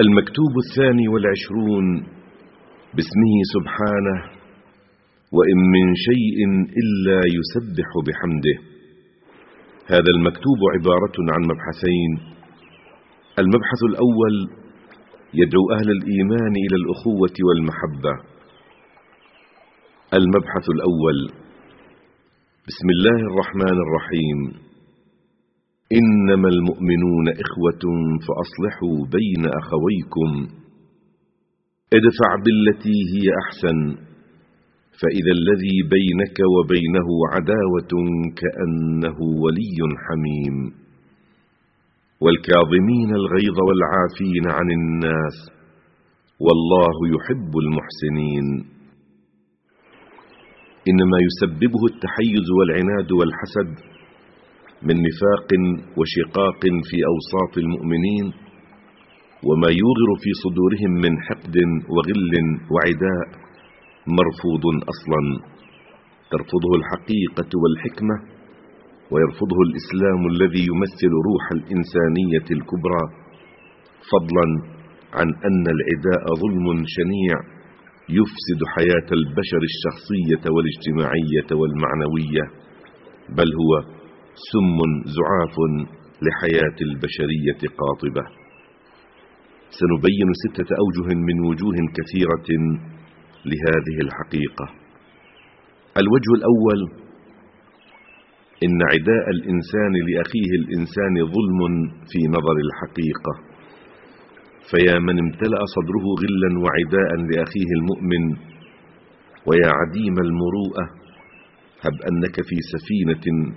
المكتوب الثاني والعشرون باسمه سبحانه وإن من شيء إلا يسبح بحمده. هذا المكتوب عبارة عن مبحثين. المبحث الأول يدعو أهل الإيمان إلى الأخوة والمحبة. المبحث الأول بسم الله الرحمن الرحيم. إنما المؤمنون إخوة فأصلحوا بين أخويكم. ادفع بالتي هي أحسن فإذا الذي بينك وبينه عداوة كأنه ولي حميم. والكاظمين الغيظ والعافين عن الناس والله يحب المحسنين. إنما يسببه التحيز والعناد والحسد من نفاق وشقاق في أوساط المؤمنين وما يوغر في صدورهم من حقد وغل وعداء مرفوض أصلا. ترفضه الحقيقة والحكمة ويرفضه الإسلام الذي يمثل روح الإنسانية الكبرى. فضلا عن أن العداء ظلم شنيع يفسد حياة البشر الشخصية والاجتماعية والمعنوية بل هو سم زعاف لحياة البشرية قاطبة. سنبين ستة أوجه من وجوه كثيرة لهذه الحقيقة. الوجه الأول إن عداء الإنسان لأخيه الإنسان ظلم في نظر الحقيقة. فيا من امتلأ صدره غلا وعداء لأخيه المؤمن ويا عديم المروءة هب أنك في سفينة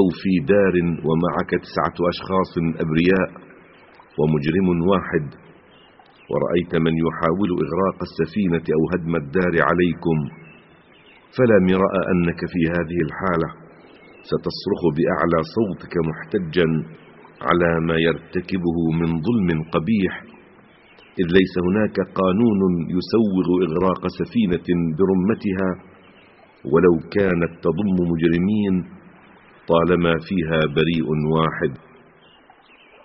أو في دار ومعك تسعة أشخاص أبرياء ومجرم واحد. ورأيت من يحاول إغراق السفينة أو هدم الدار عليكم. فلا مراء أنك في هذه الحالة. ستصرخ بأعلى صوتك محتجا على ما يرتكبه من ظلم قبيح. إذ ليس هناك قانون يسوغ إغراق سفينة برمتها ولو كانت تضم مجرمين طالما فيها بريء واحد.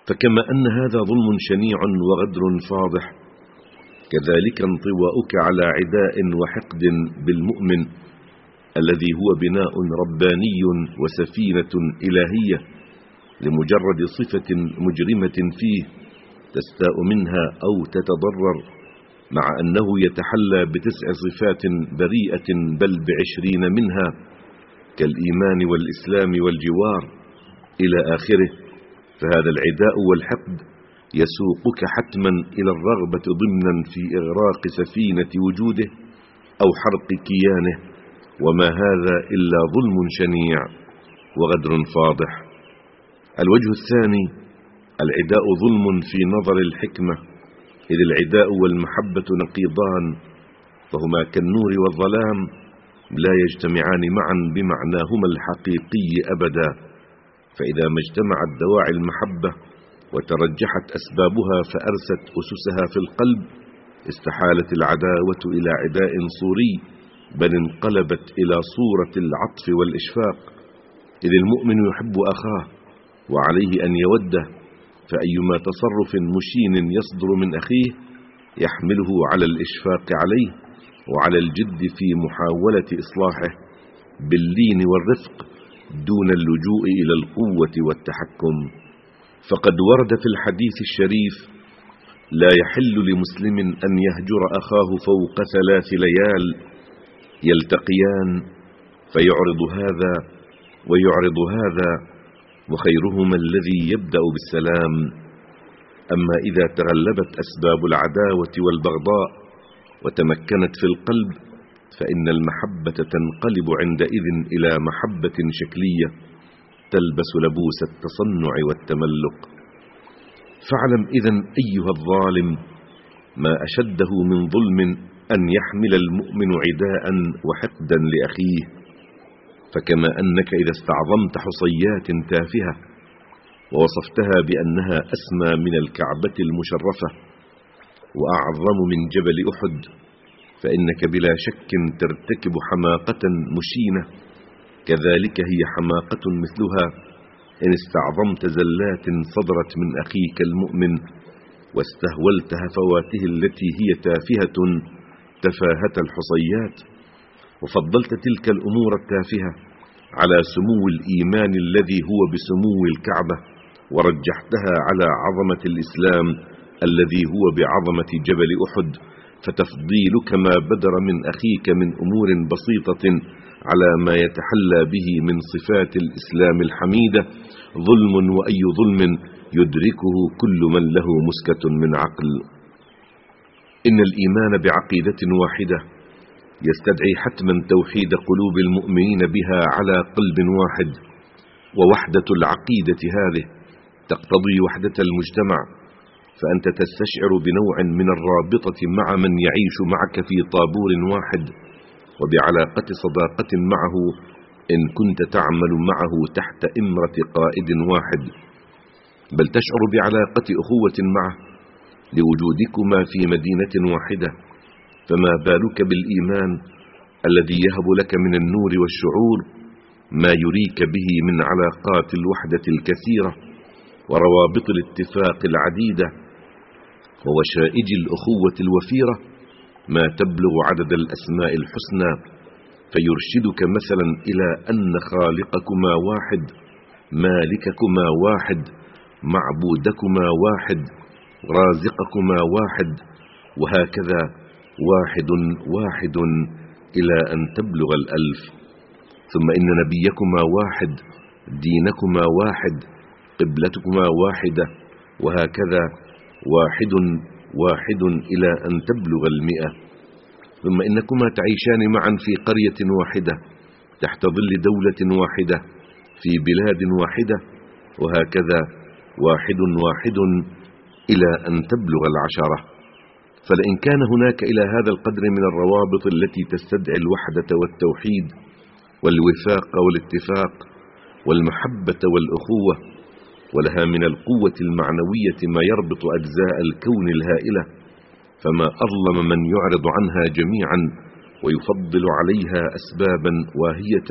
فكما أن هذا ظلم شنيع وغدر فاضح كذلك انطواؤك على عداء وحقد بالمؤمن الذي هو بناء رباني وسفينة إلهية لمجرد صفة مجرمة فيه تستاء منها أو تتضرر مع أنه يتحلى بتسع صفات بريئة بل بعشرين منها. كالإيمان والإسلام والجوار إلى آخره فهذا العداء والحقد يسوقك حتما إلى الرغبة ضمنا في إغراق سفينة وجوده أو حرق كيانه وما هذا إلا ظلم شنيع وغدر فاضح. الوجه الثاني العداء ظلم في نظر الحكمة إذ العداء والمحبة نقيضان فهما كالنور والظلام لا يجتمعان معا بمعناهما الحقيقي أبدا فإذا ما اجتمعت دواعي المحبة وترجحت أسبابها فأرست أسسها في القلب استحالت العداوة إلى عداء صوري بل انقلبت إلى صورة العطف والإشفاق. إذ المؤمن يحب أخاه وعليه أن يوده فأيما تصرف مشين يصدر من أخيه يحمله على الإشفاق عليه. وعلى الجد في محاولة إصلاحه باللين والرفق دون اللجوء إلى القوة والتحكم. فقد ورد في الحديث الشريف لا يحل لمسلم أن يهجر أخاه فوق ثلاث ليال يلتقيان فيعرض هذا ويعرض هذا وخيرهما الذي يبدأ بالسلام. أما إذا تغلبت أسباب العداوة والبغضاء وتمكنت في القلب فإن المحبة تنقلب عندئذ إلى محبة شكلية تلبس لبوس التصنع والتملق. فاعلم إذا أيها الظالم ما أشده من ظلم أن يحمل المؤمن عداء وحقدا لأخيه فكما أنك إذا استعظمت حصيات تافهة ووصفتها بأنها أسمى من الكعبة المشرفة. وأعظم من جبل أحد فإنك بلا شك ترتكب حماقة مشينة. كذلك هي حماقة مثلها إن استعظمت زلات صدرت من أخيك المؤمن واستهولت هفواته التي هي تافهة تفاهة الحصيات. وفضلت تلك الأمور التافهة على سمو الإيمان الذي هو بسمو الكعبة ورجحتها على عظمة الإسلام الذي هو بعظمة جبل أحد فتفضيلك ما بدر من أخيك من أمور بسيطة على ما يتحلى به من صفات الإسلام الحميدة. ظلم وأي ظلم يدركه كل من له مسكة من عقل. إن الإيمان بعقيدة واحدة يستدعي حتما توحيد قلوب المؤمنين بها على قلب واحد ووحدة العقيدة هذه تقتضي وحدة المجتمع. فأنت تستشعر بنوع من الرابطة مع من يعيش معك في طابور واحد وبعلاقة صداقة معه إن كنت تعمل معه تحت إمرة قائد واحد. بل تشعر بعلاقة أخوة معه لوجودكما في مدينة واحدة. فما بالك بالإيمان الذي يهب لك من النور والشعور ما يريك به من علاقات الوحدة الكثيرة وروابط الاتفاق العديدة ووشائج الأخوة الوفيرة ما تبلغ عدد الأسماء الحسنى فيرشدك مثلا إلى أن خالقكما واحد مالككما واحد معبودكما واحد رازقكما واحد وهكذا واحد واحد إلى أن تبلغ الألف. ثم إن نبيكما واحد دينكما واحد قبلتكما واحدة وهكذا واحد واحد إلى أن تبلغ المئة. ثم إنكما تعيشان معا في قرية واحدة تحت ظل دولة واحدة في بلاد واحدة وهكذا واحد واحد إلى أن تبلغ العشرة. فلئن كان هناك إلى هذا القدر من الروابط التي تستدعي الوحدة والتوحيد والوفاق والاتفاق والمحبة والأخوة ولها من القوة المعنوية ما يربط أجزاء الكون الهائلة فما أظلم من يعرض عنها جميعا ويفضل عليها أسبابا واهية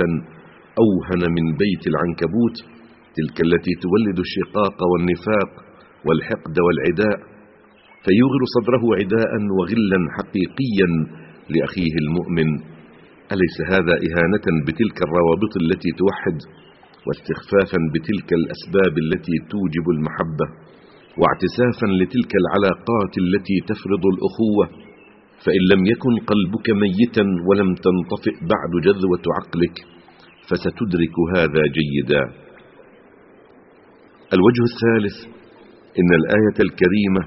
أوهن من بيت العنكبوت تلك التي تولد الشقاق والنفاق والحقد والعداء فيوغل صدره عداء وغلا حقيقيا لأخيه المؤمن. أليس هذا إهانة بتلك الروابط التي توحد؟ واستخفافا بتلك الأسباب التي توجب المحبة واعتسافا لتلك العلاقات التي تفرض الأخوة. فإن لم يكن قلبك ميتا ولم تنطفئ بعد جذوة عقلك فستدرك هذا جيدا. الوجه الثالث إن الآية الكريمة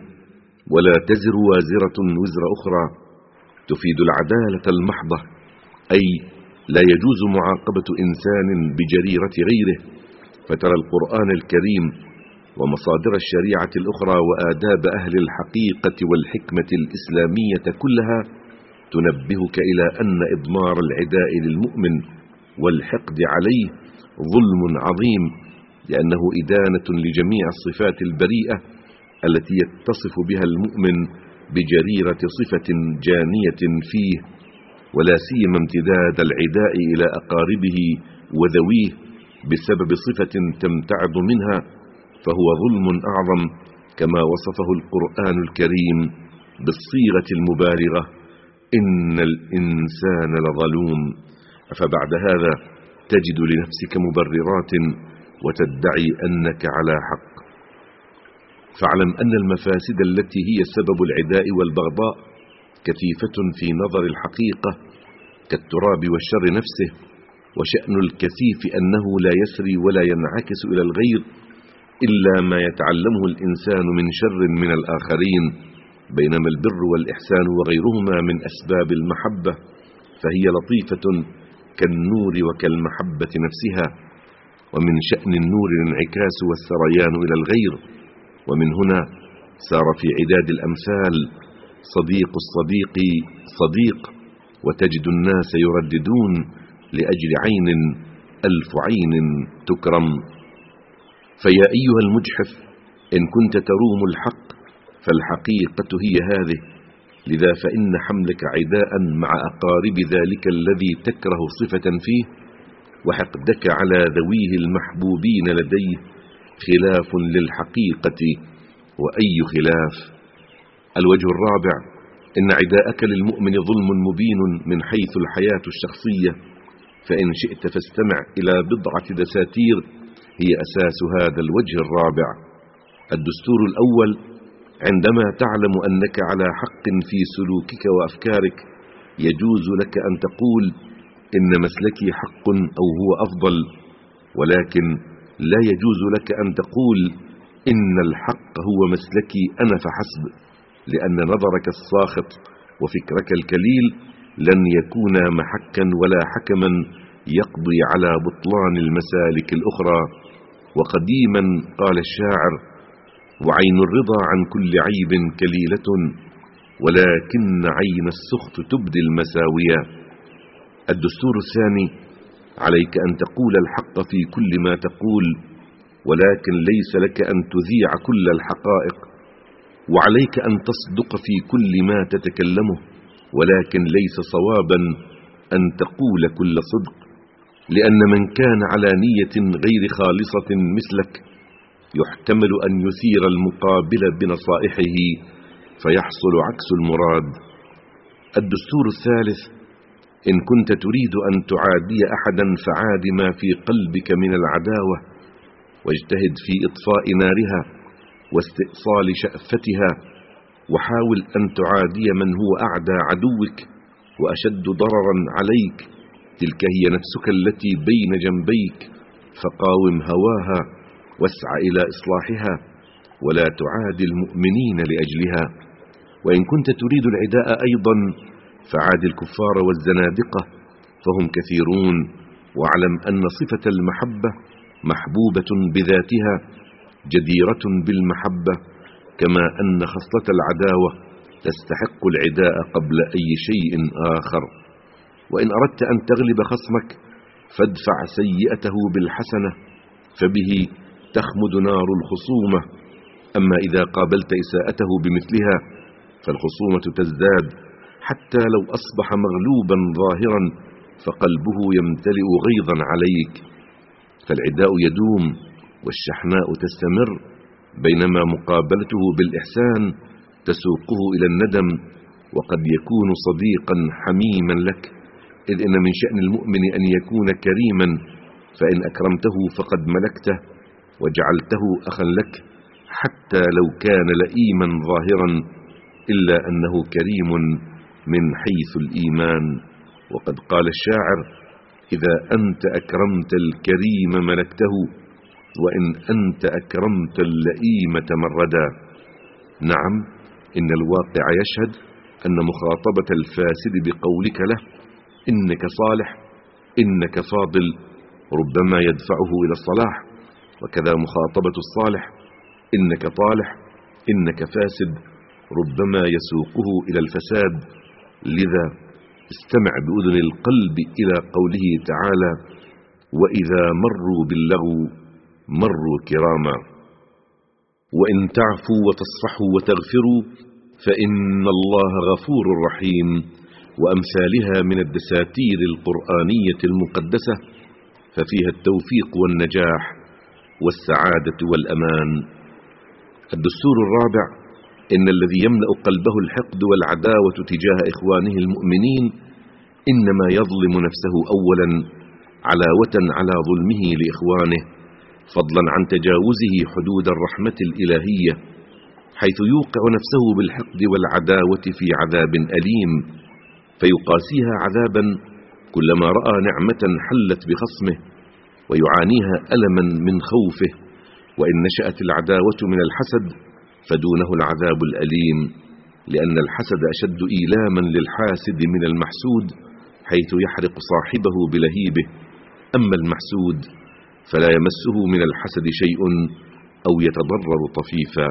ولا تزر وازرة وزر أخرى تفيد العدالة المحضة أي لا يجوز معاقبة إنسان بجريرة غيره. فترى القرآن الكريم ومصادر الشريعة الأخرى وآداب أهل الحقيقة والحكمة الإسلامية كلها تنبهك إلى أن إضمار العداء للمؤمن والحقد عليه ظلم عظيم لأنه إدانة لجميع الصفات البريئة التي يتصف بها المؤمن بجريرة صفة جانية فيه. ولا سيما امتداد العداء إلى أقاربه وذويه بسبب صفة تمتعض منها فهو ظلم أعظم كما وصفه القرآن الكريم بالصيغة المبالغة إن الإنسان لظلوم. فبعد هذا تجد لنفسك مبررات وتدعي أنك على حق. فاعلم أن المفاسد التي هي سبب العداء والبغضاء كثيفة في نظر الحقيقة كالتراب والشر نفسه وشأن الكثيف أنه لا يسري ولا ينعكس إلى الغير إلا ما يتعلمه الإنسان من شر من الآخرين بينما البر والإحسان وغيرهما من أسباب المحبة فهي لطيفة كالنور وكالمحبة نفسها ومن شأن النور الانعكاس والسريان إلى الغير ومن هنا سار في عداد الأمثال صديق الصديق صديق وتجد الناس يرددون لأجل عين ألف عين تكرم. فيا أيها المجحف إن كنت تروم الحق فالحقيقة هي هذه. لذا فإن حملك عداء مع أقارب ذلك الذي تكره صفة فيه وحقدك على ذويه المحبوبين لديه خلاف للحقيقة وأي خلاف؟ الوجه الرابع إن عداءك للمؤمن ظلم مبين من حيث الحياة الشخصية فإن شئت فاستمع إلى بضعة دساتير هي أساس هذا الوجه الرابع. الدستور الأول عندما تعلم أنك على حق في سلوكك وأفكارك يجوز لك أن تقول إن مسلكي حق أو هو أفضل ولكن لا يجوز لك أن تقول إن الحق هو مسلكي أنا فحسب. لأن نظرك الساخط وفكرك الكليل لن يكونا محكا ولا حكما يقضي على بطلان المسالك الأخرى. وقديما قال الشاعر وعين الرضا عن كل عيب كليلة ولكن عين السخط تبدي المساوية. الدستور الثاني عليك أن تقول الحق في كل ما تقول ولكن ليس لك أن تذيع كل الحقائق. وعليك أن تصدق في كل ما تتكلمه ولكن ليس صوابا أن تقول كل صدق لأن من كان على نية غير خالصة مثلك يحتمل أن يثير المقابل بنصائحه فيحصل عكس المراد. الدستور الثالث إن كنت تريد أن تعادي أحدا فعاد ما في قلبك من العداوة واجتهد في إطفاء نارها. واستئصال شأفتها وحاول أن تعادي من هو أعدى عدوك وأشد ضررا عليك تلك هي نفسك التي بين جنبيك فقاوم هواها واسع إلى إصلاحها ولا تعادي المؤمنين لأجلها. وإن كنت تريد العداء أيضا فعاد الكفار والزنادقة فهم كثيرون واعلم أن صفة المحبة محبوبة بذاتها. جديرة بالمحبة كما أن خصلة العداوة تستحق العداء قبل أي شيء آخر. وإن أردت أن تغلب خصمك فادفع سيئته بالحسنة فبه تخمد نار الخصومة. أما إذا قابلت إساءته بمثلها فالخصومة تزداد حتى لو أصبح مغلوبا ظاهرا فقلبه يمتلئ غيظا عليك. فالعداء يدوم والشحناء تستمر بينما مقابلته بالإحسان تسوقه إلى الندم وقد يكون صديقا حميما لك إذ إن من شأن المؤمن أن يكون كريما فإن أكرمته فقد ملكته وجعلته أخا لك حتى لو كان لئيما ظاهرا إلا أنه كريم من حيث الإيمان. وقد قال الشاعر إذا أنت أكرمت الكريم ملكته وإن أنت أكرمت اللئيم تمردا نعم إن الواقع يشهد أن مخاطبة الفاسد بقولك له إنك صالح إنك فاضل ربما يدفعه إلى الصلاح. وكذا مخاطبة الصالح إنك طالح إنك فاسد ربما يسوقه إلى الفساد. لذا استمع بأذن القلب إلى قوله تعالى وإذا مروا باللغو مروا كراما. وإن تعفوا وتصفحوا وتغفروا فإن الله غفور رحيم. وأمثالها من الدساتير القرآنية المقدسة ففيها التوفيق والنجاح والسعادة والأمان. الدستور الرابع إن الذي يملأ قلبه الحقد والعداوة تجاه إخوانه المؤمنين إنما يظلم نفسه أولا علاوة على ظلمه لإخوانه. فضلا عن تجاوزه حدود الرحمة الإلهية حيث يوقع نفسه بالحقد والعداوة في عذاب أليم فيقاسيها عذابا كلما رأى نعمة حلت بخصمه ويعانيها ألما من خوفه وإن نشأت العداوة من الحسد فدونه العذاب الأليم لأن الحسد أشد إيلاما للحاسد من المحسود حيث يحرق صاحبه بلهيبه. أما المحسود فلا يمسه من الحسد شيء أو يتضرر طفيفا.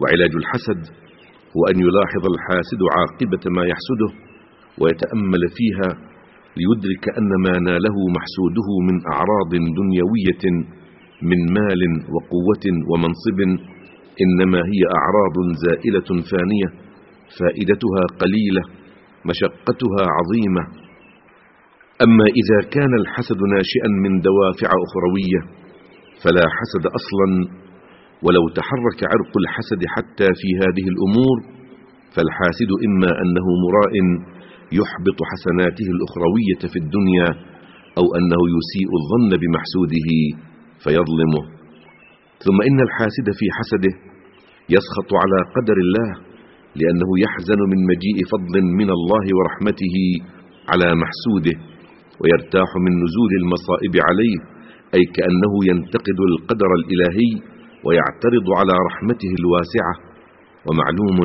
وعلاج الحسد هو أن يلاحظ الحاسد عاقبة ما يحسده ويتأمل فيها ليدرك أن ما ناله محسوده من أعراض دنيوية من مال وقوة ومنصب إنما هي أعراض زائلة فانية فائدتها قليلة مشقتها عظيمة أما إذا كان الحسد ناشئا من دوافع أخروية فلا حسد أصلا ولو تحرك عرق الحسد حتى في هذه الأمور فالحاسد إما أنه مراء يحبط حسناته الأخروية في الدنيا أو أنه يسيء الظن بمحسوده فيظلمه. ثم إن الحاسد في حسده يسخط على قدر الله لأنه يحزن من مجيء فضل من الله ورحمته على محسوده. ويرتاح من نزول المصائب عليه أي كأنه ينتقد القدر الإلهي ويعترض على رحمته الواسعة. ومعلوم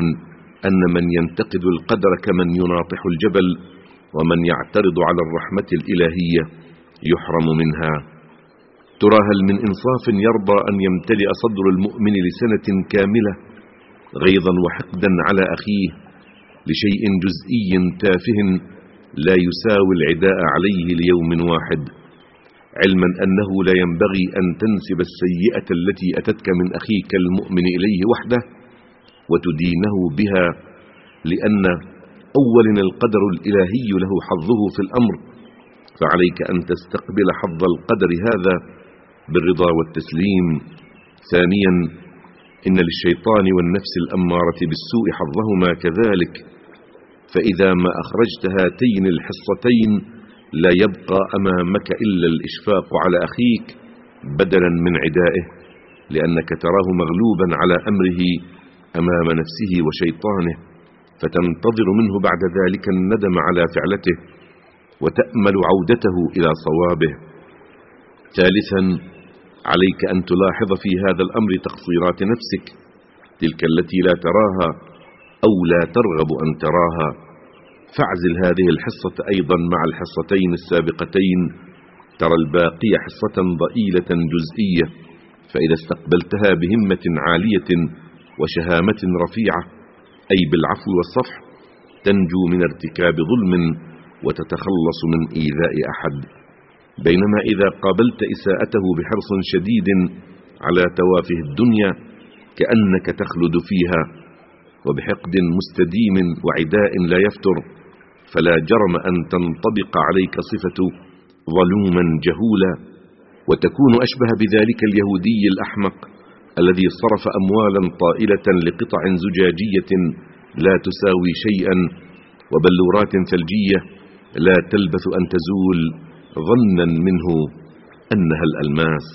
أن من ينتقد القدر كمن يناطح الجبل ومن يعترض على الرحمة الإلهية يحرم منها. ترى هل من إنصاف يرضى أن يمتلئ صدر المؤمن لسنة كاملة غيظا وحقدا على أخيه لشيء جزئي تافه لا يساوي العداء عليه ليوم واحد علما أنه لا ينبغي أن تنسب السيئة التي أتتك من أخيك المؤمن إليه وحده وتدينه بها لأن أولا القدر الإلهي له حظه في الأمر فعليك أن تستقبل حظ القدر هذا بالرضا والتسليم. ثانيا إن للشيطان والنفس الأمارة بالسوء حظهما كذلك. فإذا ما أخرجت هاتين الحصتين لا يبقى أمامك إلا الإشفاق على أخيك بدلا من عدائه لأنك تراه مغلوبا على أمره أمام نفسه وشيطانه فتنتظر منه بعد ذلك الندم على فعلته وتأمل عودته إلى صوابه. ثالثا عليك أن تلاحظ في هذا الأمر تقصيرات نفسك تلك التي لا تراها أو لا ترغب أن تراها. فاعزل هذه الحصة أيضا مع الحصتين السابقتين. ترى الباقي حصة ضئيلة جزئية. فإذا استقبلتها بهمة عالية وشهامة رفيعة أي بالعفو والصفح تنجو من ارتكاب ظلم وتتخلص من إيذاء أحد. بينما إذا قابلت إساءته بحرص شديد على توافه الدنيا كأنك تخلد فيها. وبحقد مستديم وعداء لا يفتر فلا جرم أن تنطبق عليك صفة ظلوما جهولا وتكون أشبه بذلك اليهودي الأحمق الذي صرف أموالا طائلة لقطع زجاجية لا تساوي شيئا وبلورات ثلجية لا تلبث أن تزول ظنا منه أنها الألماس.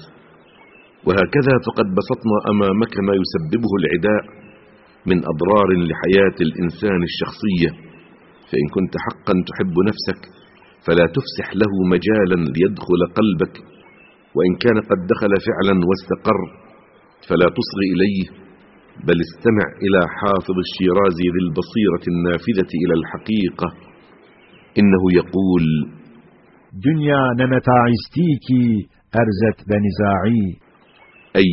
وهكذا فقد بسطنا أمامك ما يسببه العداء من أضرار لحياة الإنسان الشخصية. فإن كنت حقا تحب نفسك فلا تفسح له مجالا ليدخل قلبك. وإن كان قد دخل فعلا واستقر فلا تصغ إليه بل استمع إلى حافظ الشيرازي ذي البصيرة النافذة إلى الحقيقة. إنه يقول دنيا نمتاعستيكي أرزت بنزاعي. أي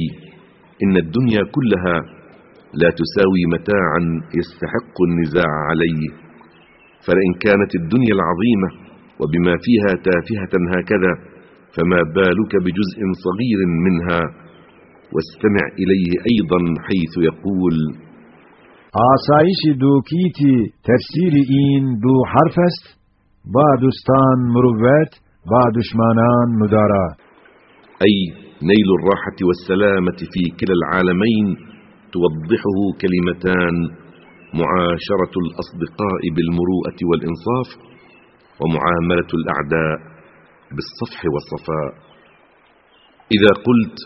إن الدنيا كلها لا تساوي متاعا يستحق النزاع عليه. فلئن كانت الدنيا العظيمة وبما فيها تافهة هكذا فما بالك بجزء صغير منها؟ واستمع إليه أيضا حيث يقول آسایش دو گیتی تفسیر این دو حرف است. با دوستان مروت با دشمنان مدارا. أي نيل الراحة والسلامة في كلا العالمين توضحه كلمتان معاشرة الأصدقاء بالمروءة والإنصاف ومعاملة الأعداء بالصفح والصفاء. إذا قلت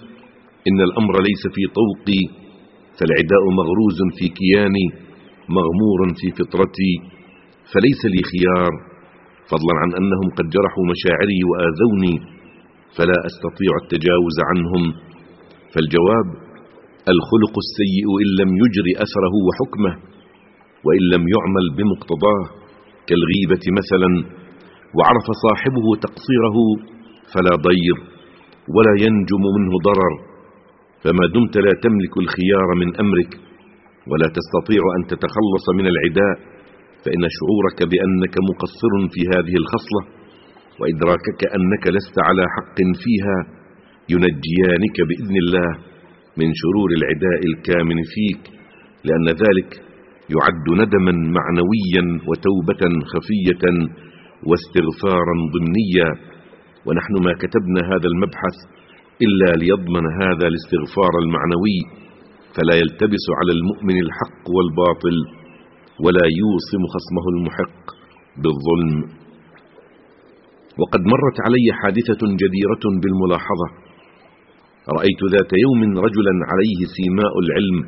إن الأمر ليس في طوقي فالعداء مغروز في كياني مغمور في فطرتي فليس لي خيار فضلا عن أنهم قد جرحوا مشاعري وآذوني فلا أستطيع التجاوز عنهم. فالجواب الخلق السيء إن لم يجري أثره وحكمه وإن لم يعمل بمقتضاه كالغيبة مثلا وعرف صاحبه تقصيره فلا ضير ولا ينجم منه ضرر. فما دمت لا تملك الخيار من أمرك ولا تستطيع أن تتخلص من العداء فإن شعورك بأنك مقصر في هذه الخصلة وإدراكك أنك لست على حق فيها ينجيانك بإذن الله. من شرور العداء الكامن فيك لأن ذلك يعد ندما معنويا وتوبة خفية واستغفارا ضمنيا ونحن ما كتبنا هذا المبحث إلا ليضمن هذا الاستغفار المعنوي فلا يلتبس على المؤمن الحق والباطل ولا يوصم خصمه المحق بالظلم. وقد مرت علي حادثة جديرة بالملاحظة رأيت ذات يوم رجلا عليه سيماء العلم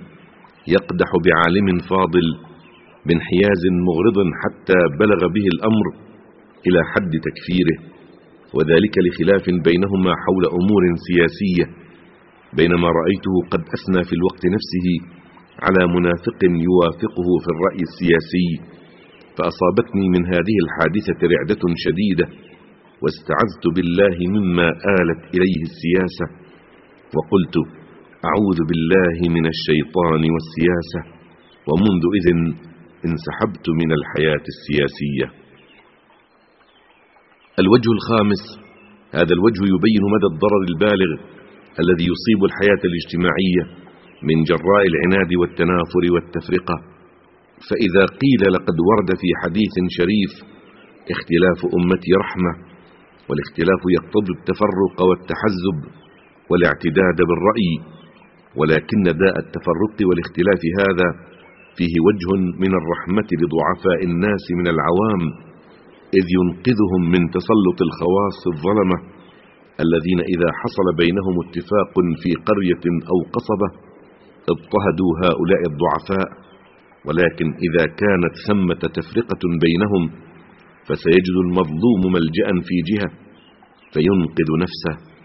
يقدح بعالم فاضل بانحياز مغرض حتى بلغ به الأمر إلى حد تكفيره وذلك لخلاف بينهما حول أمور سياسية بينما رأيته قد أثنى في الوقت نفسه على منافق يوافقه في الرأي السياسي فأصابتني من هذه الحادثة رعدة شديدة واستعذت بالله مما آلت إليه السياسة. وقلت أعوذ بالله من الشيطان والسياسة ومنذ إذن انسحبت من الحياة السياسية. الوجه الخامس هذا الوجه يبين مدى الضرر البالغ الذي يصيب الحياة الاجتماعية من جراء العناد والتنافر والتفرقة. فإذا قيل لقد ورد في حديث شريف اختلاف أمتي رحمة والاختلاف يقتضي التفرق والتحزب والاعتداد بالرأي ولكن داء التفرق والاختلاف هذا فيه وجه من الرحمة لضعفاء الناس من العوام إذ ينقذهم من تسلط الخواص الظلمة الذين إذا حصل بينهم اتفاق في قرية أو قصبة اضطهدوا هؤلاء الضعفاء ولكن إذا كانت ثمة تفرقة بينهم فسيجد المظلوم ملجأ في جهة فينقذ نفسه.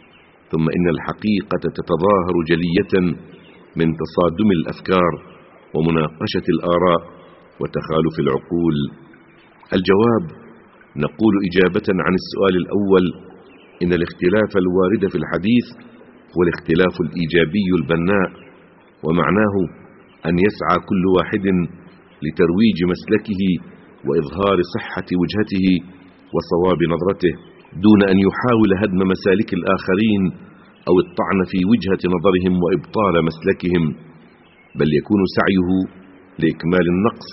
ثم إن الحقيقة تتظاهر جلية من تصادم الأفكار ومناقشة الآراء وتخالف العقول. الجواب نقول إجابة عن السؤال الأول إن الاختلاف الوارد في الحديث هو الاختلاف الإيجابي البناء ومعناه أن يسعى كل واحد لترويج مسلكه وإظهار صحة وجهته وصواب نظرته. دون أن يحاول هدم مسالك الآخرين أو الطعن في وجهة نظرهم وإبطال مسلكهم بل يكون سعيه لإكمال النقص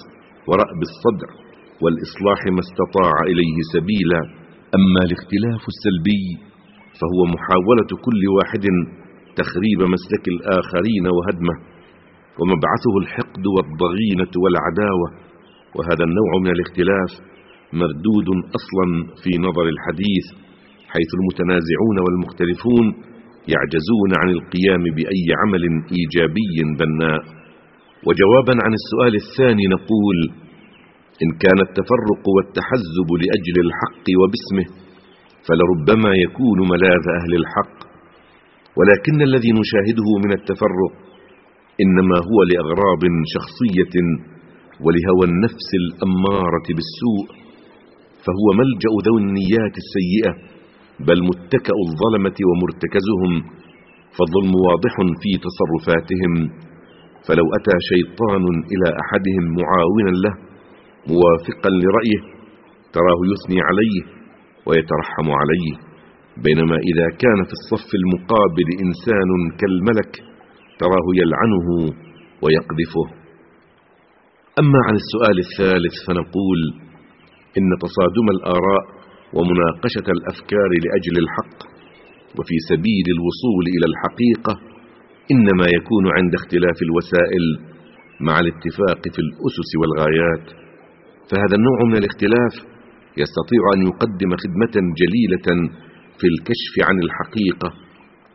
ورأب الصدع والإصلاح ما استطاع إليه سبيلا. أما الاختلاف السلبي فهو محاولة كل واحد تخريب مسلك الآخرين وهدمه ومبعثه الحقد والضغينة والعداوة وهذا النوع من الاختلاف مردود أصلا في نظر الحديث حيث المتنازعون والمختلفون يعجزون عن القيام بأي عمل إيجابي بناء. وجوابا عن السؤال الثاني نقول إن كان التفرق والتحزب لأجل الحق وباسمه فلربما يكون ملاذ أهل الحق. ولكن الذي نشاهده من التفرق إنما هو لأغراض شخصية ولهوى النفس الأمارة بالسوء. فهو ملجأ ذوي النيات السيئة بل متكأ الظلمة ومرتكزهم فالظلم واضح في تصرفاتهم. فلو أتى شيطان إلى أحدهم معاونا له موافقا لرأيه تراه يثني عليه ويترحم عليه. بينما إذا كان في الصف المقابل إنسان كالملك تراه يلعنه ويقذفه. أما عن السؤال الثالث فنقول إن تصادم الآراء ومناقشة الأفكار لأجل الحق وفي سبيل الوصول إلى الحقيقة إنما يكون عند اختلاف الوسائل مع الاتفاق في الأسس والغايات. فهذا النوع من الاختلاف يستطيع أن يقدم خدمة جليلة في الكشف عن الحقيقة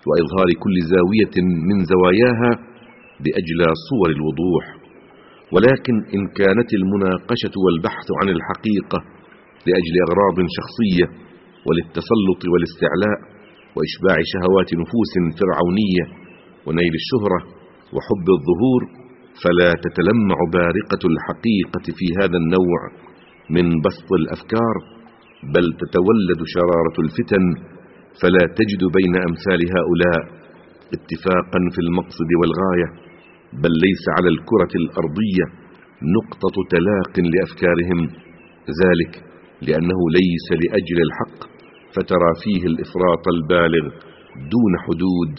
وإظهار كل زاوية من زواياها بأجلى صور الوضوح. ولكن إن كانت المناقشة والبحث عن الحقيقة لأجل أغراض شخصية وللتسلط والاستعلاء وإشباع شهوات نفوس فرعونية ونيل الشهرة وحب الظهور فلا تتلمع بارقة الحقيقة في هذا النوع من بسط الأفكار بل تتولد شرارة الفتن فلا تجد بين أمثال هؤلاء اتفاقا في المقصد والغاية. بل ليس على الكرة الأرضية نقطة تلاق لأفكارهم. ذلك لأنه ليس لأجل الحق فترى فيه الإفراط البالغ دون حدود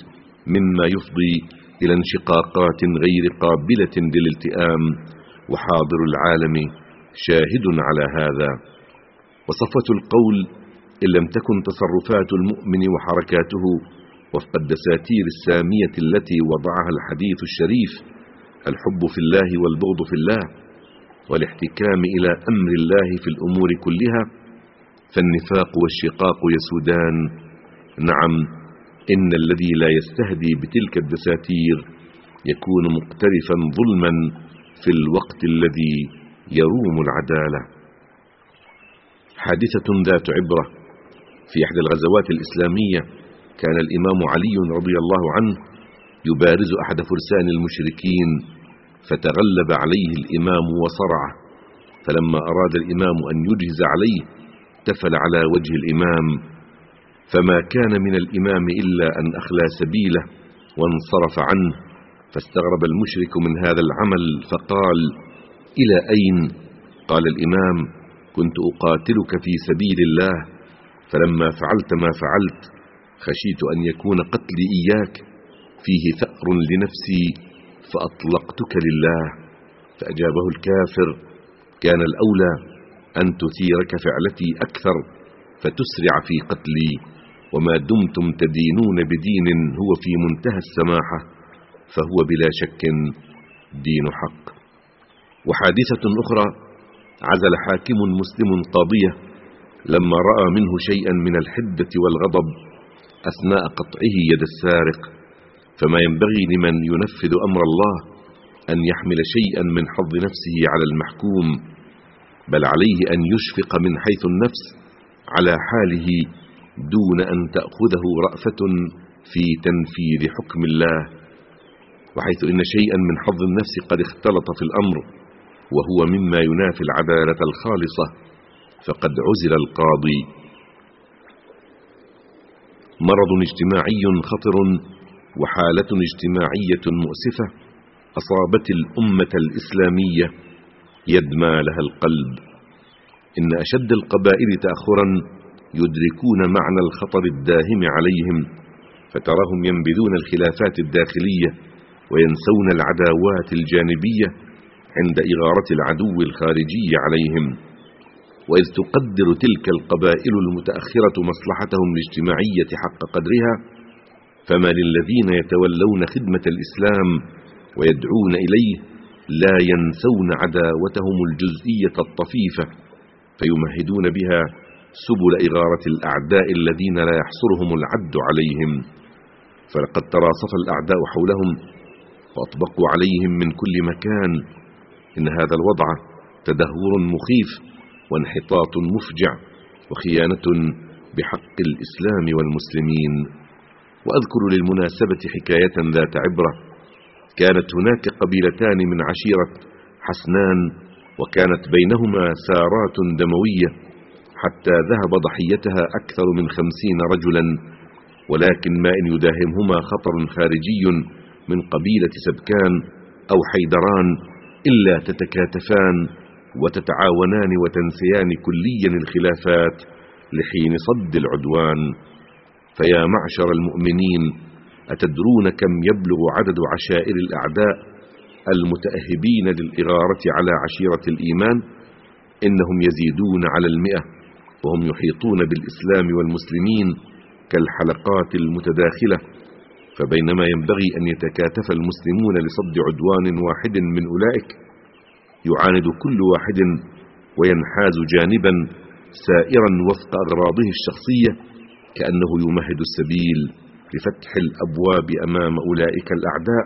مما يفضي إلى انشقاقات غير قابلة للالتئام. وحاضر العالم شاهد على هذا. وصفة القول إن لم تكن تصرفات المؤمن وحركاته وفق الدساتير السامية التي وضعها الحديث الشريف الحب في الله والبغض في الله والاحتكام إلى أمر الله في الأمور كلها فالنفاق والشقاق يسودان نعم إن الذي لا يستهدي بتلك الدساتير يكون مقترفا ظلما في الوقت الذي يروم العدالة. حادثة ذات عبرة في إحدى الغزوات الإسلامية كان الإمام علي رضي الله عنه يبارز أحد فرسان المشركين فتغلب عليه الإمام وصرعه فلما أراد الإمام أن يجهز عليه تفل على وجه الإمام فما كان من الإمام إلا أن أخلى سبيله وانصرف عنه فاستغرب المشرك من هذا العمل فقال إلى أين؟ قال الإمام كنت أقاتلك في سبيل الله فلما فعلت ما فعلت خشيت أن يكون قتلي إياك. فيه ثأر لنفسي فأطلقتك لله. فأجابه الكافر كان الأولى أن تثيرك فعلتي أكثر فتسرع في قتلي. وما دمتم تدينون بدين هو في منتهى السماحة فهو بلا شك دين حق. وحادثة أخرى عزل حاكم مسلم قاضية لما رأى منه شيئا من الحدة والغضب أثناء قطعه يد السارق فما ينبغي لمن ينفذ أمر الله أن يحمل شيئا من حظ نفسه على المحكوم بل عليه أن يشفق من حيث النفس على حاله دون أن تأخذه رأفة في تنفيذ حكم الله وحيث إن شيئا من حظ النفس قد اختلط في الأمر وهو مما ينافي العدالة الخالصة فقد عزل القاضي. مرض اجتماعي خطر وحالة اجتماعية مؤسفة أصابت الأمة الإسلامية يدمى لها القلب. إن أشد القبائل تأخرا يدركون معنى الخطر الداهم عليهم فتراهم ينبذون الخلافات الداخلية وينسون العداوات الجانبية عند إغارة العدو الخارجي عليهم. وإذ تقدر تلك القبائل المتأخرة مصلحتهم الاجتماعية حق قدرها فما للذين يتولون خدمة الإسلام ويدعون إليه لا ينسون عداوتهم الجزئية الطفيفة فيمهدون بها سبل إغارة الأعداء الذين لا يحصرهم العد عليهم. فلقد تراصف الأعداء حولهم وأطبقوا عليهم من كل مكان إن هذا الوضع تدهور مخيف. وانحطاط مفجع وخيانة بحق الإسلام والمسلمين. وأذكر للمناسبة حكاية ذات عبرة. كانت هناك قبيلتان من عشيرة حسنان وكانت بينهما سارات دموية حتى ذهب ضحيتها أكثر من خمسين رجلا. ولكن ما إن يداهمهما خطر خارجي من قبيلة سبكان أو حيدران إلا تتكاتفان. وتتعاونان وتنسيان كليا الخلافات لحين صد العدوان. فيا معشر المؤمنين أتدرون كم يبلغ عدد عشائر الأعداء المتأهبين للإغارة على عشيرة الإيمان؟ إنهم يزيدون على المئة وهم يحيطون بالإسلام والمسلمين كالحلقات المتداخلة. فبينما ينبغي أن يتكاتف المسلمون لصد عدوان واحد من أولئك يعاند كل واحد وينحاز جانبا سائرا وفق أغراضه الشخصية كأنه يمهد السبيل لفتح الأبواب أمام أولئك الأعداء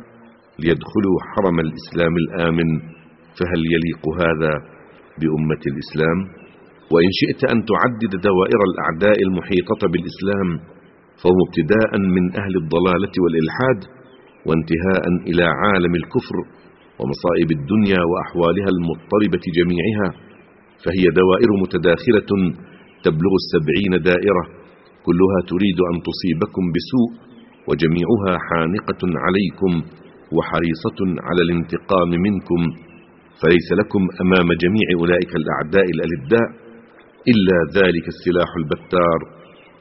ليدخلوا حرم الإسلام الآمن. فهل يليق هذا بأمة الإسلام؟ وإن شئت أن تعدد دوائر الأعداء المحيطة بالإسلام فهو ابتداء من أهل الضلالة والإلحاد وانتهاء إلى عالم الكفر ومصائب الدنيا وأحوالها المضطربة جميعها فهي دوائر متداخلة تبلغ السبعين دائرة كلها تريد أن تصيبكم بسوء وجميعها حانقة عليكم وحريصة على الانتقام منكم فليس لكم أمام جميع أولئك الأعداء الألداء إلا ذلك السلاح البتار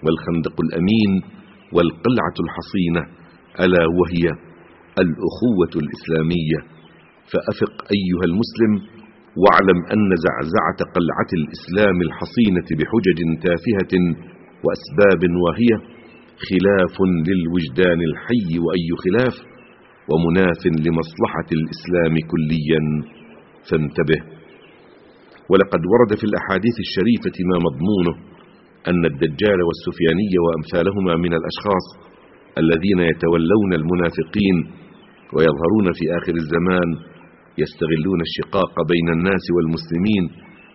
والخندق الأمين والقلعة الحصينة ألا وهي الأخوة الإسلامية. فأفق أيها المسلم واعلم أن زعزعة قلعة الإسلام الحصينة بحجج تافهة وأسباب واهية خلاف للوجدان الحي وأي خلاف ومناف لمصلحة الإسلام كليا فانتبه. ولقد ورد في الأحاديث الشريفة ما مضمونه أن الدجال والسفياني وأمثالهما من الأشخاص الذين يتولون المنافقين ويظهرون في آخر الزمان يستغلون الشقاق بين الناس والمسلمين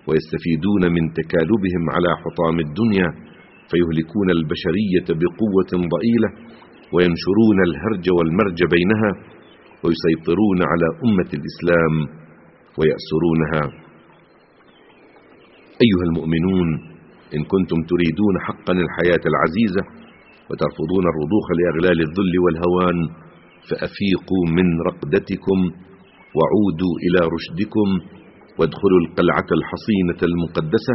ويستفيدون من تكالبهم على حطام الدنيا فيهلكون البشرية بقوة ضئيلة وينشرون الهرج والمرج بينها ويسيطرون على أمة الإسلام ويأسرونها. أيها المؤمنون إن كنتم تريدون حقا الحياة العزيزة وترفضون الرضوخ لأغلال الذل والهوان فأفيقوا من رقدتكم وعودوا إلى رشدكم وادخلوا القلعة الحصينة المقدسة.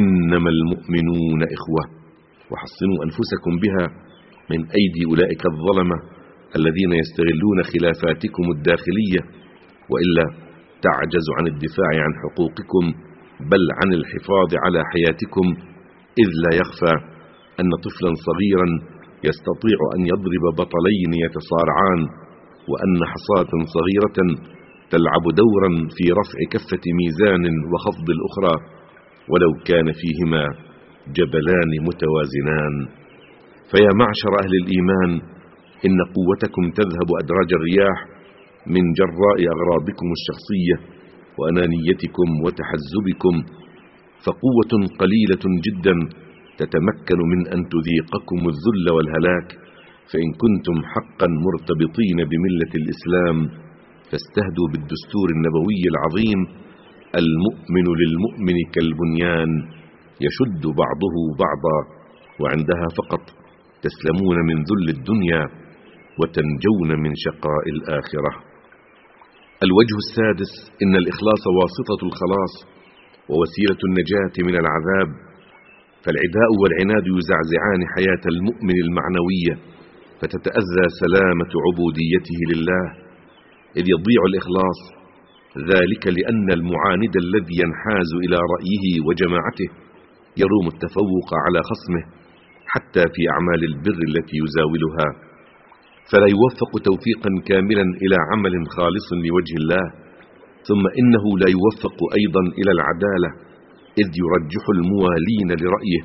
إنما المؤمنون إخوة وحصنوا أنفسكم بها من أيدي أولئك الظلمة الذين يستغلون خلافاتكم الداخلية. وإلا تعجز عن الدفاع عن حقوقكم بل عن الحفاظ على حياتكم إذ لا يخفى أن طفلا صغيرا يستطيع أن يضرب بطلين يتصارعان. وأن حصاة صغيرة تلعب دورا في رفع كفة ميزان وخفض الأخرى ولو كان فيهما جبلان متوازنان. فيا معشر أهل الإيمان إن قوتكم تذهب أدراج الرياح من جراء أغراضكم الشخصية وأنانيتكم وتحزبكم فقوة قليلة جدا تتمكن من أن تذيقكم الذل والهلاك. فإن كنتم حقا مرتبطين بملة الإسلام فاستهدوا بالدستور النبوي العظيم المؤمن للمؤمن كالبنيان يشد بعضه بعضا وعندها فقط تسلمون من ذل الدنيا وتنجون من شقاء الآخرة. الوجه السادس إن الإخلاص واسطة الخلاص ووسيلة النجاة من العذاب. فالعداء والعناد يزعزعان حياة المؤمن المعنوية. فتتأذى سلامة عبوديته لله إذ يضيع الإخلاص ذلك لأن المعاند الذي ينحاز إلى رأيه وجماعته يروم التفوق على خصمه حتى في أعمال البر التي يزاولها فلا يوفق توفيقا كاملا إلى عمل خالص لوجه الله ثم إنه لا يوفق أيضا إلى العدالة إذ يرجح الموالين لرأيه.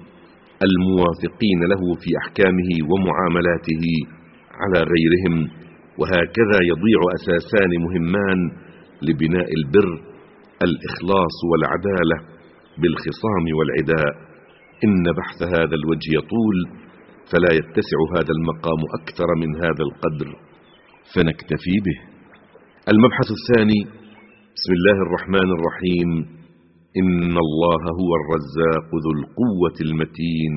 الموافقين له في أحكامه ومعاملاته على غيرهم وهكذا يضيع أساسان مهمان لبناء البر الإخلاص والعدالة بالخصام والعداء. إن بحث هذا الوجه يطول فلا يتسع هذا المقام أكثر من هذا القدر. فنكتفي به. المبحث الثاني بسم الله الرحمن الرحيم. إن الله هو الرزاق ذو القوة المتين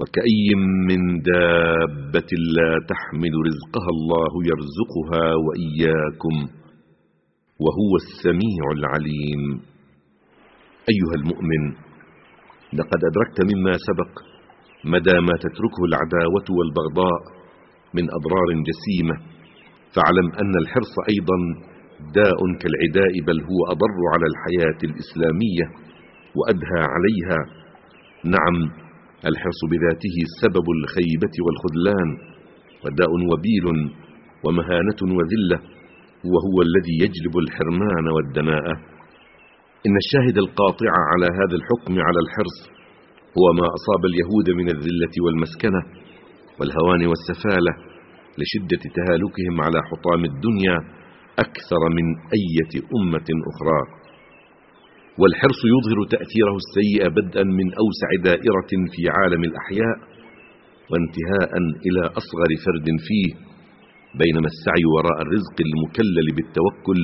وكأي من دابة لا تحمل رزقها الله يرزقها وإياكم وهو السميع العليم. أيها المؤمن لقد أدركت مما سبق مدى ما تتركه العداوة والبغضاء من أضرار جسيمة فاعلم أن الحرص أيضا داء كالعداء بل هو أضر على الحياة الإسلامية وأدهى عليها. نعم الحرص بذاته سبب الخيبة والخذلان. وداء وبيل ومهانة وذلة وهو الذي يجلب الحرمان والدناءة إن الشاهد القاطع على هذا الحكم على الحرص هو ما أصاب اليهود من الذلة والمسكنة والهوان والسفالة لشدة تهالكهم على حطام الدنيا أكثر من أية أمة أخرى. والحرص يظهر تأثيره السيء بدءا من أوسع دائرة في عالم الأحياء وانتهاء إلى أصغر فرد فيه بينما السعي وراء الرزق المكلل بالتوكل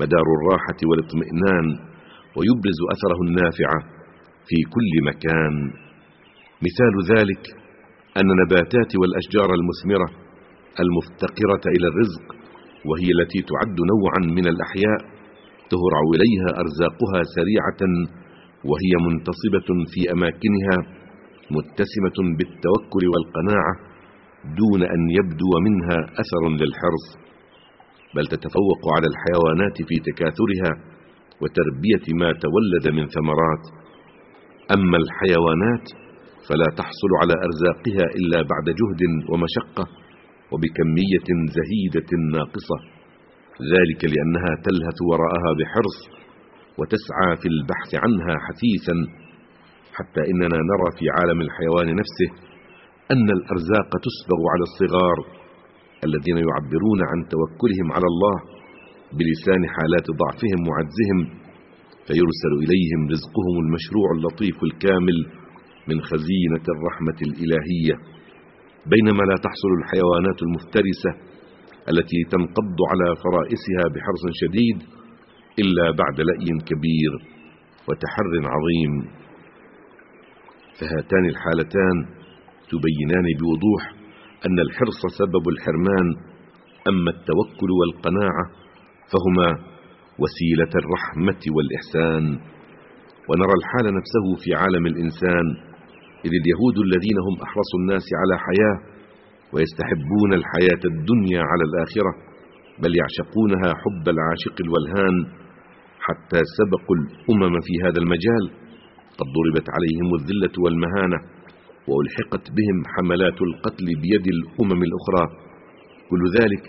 مدار الراحة والاطمئنان ويبرز أثره النافع في كل مكان. مثال ذلك أن نباتات والأشجار المثمرة المفتقرة إلى الرزق وهي التي تعد نوعا من الأحياء تهرع إليها أرزاقها سريعة وهي منتصبة في أماكنها متسمة بالتوكل والقناعة دون أن يبدو منها أثر للحرص بل تتفوق على الحيوانات في تكاثرها وتربية ما تولد من ثمرات. أما الحيوانات فلا تحصل على أرزاقها إلا بعد جهد ومشقة وبكمية زهيدة ناقصة ذلك لأنها تلهث وراءها بحرص وتسعى في البحث عنها حثيثا حتى إننا نرى في عالم الحيوان نفسه أن الأرزاق تسبغ على الصغار الذين يعبرون عن توكلهم على الله بلسان حالات ضعفهم وعجزهم فيرسل إليهم رزقهم المشروع اللطيف الكامل من خزينة الرحمة الإلهية. بينما لا تحصل الحيوانات المفترسة التي تنقض على فرائسها بحرص شديد إلا بعد لأي كبير وتحر عظيم. فهاتان الحالتان تبينان بوضوح أن الحرص سبب الحرمان أما التوكل والقناعة فهما وسيلة الرحمة والإحسان. ونرى الحال نفسه في عالم الإنسان إذ اليهود الذين هم أحرص الناس على حياة ويستحبون الحياة الدنيا على الآخرة بل يعشقونها حب العاشق الولهان حتى سبقوا الأمم في هذا المجال قد ضربت عليهم الذلة والمهانة وألحقت بهم حملات القتل بيد الأمم الأخرى كل ذلك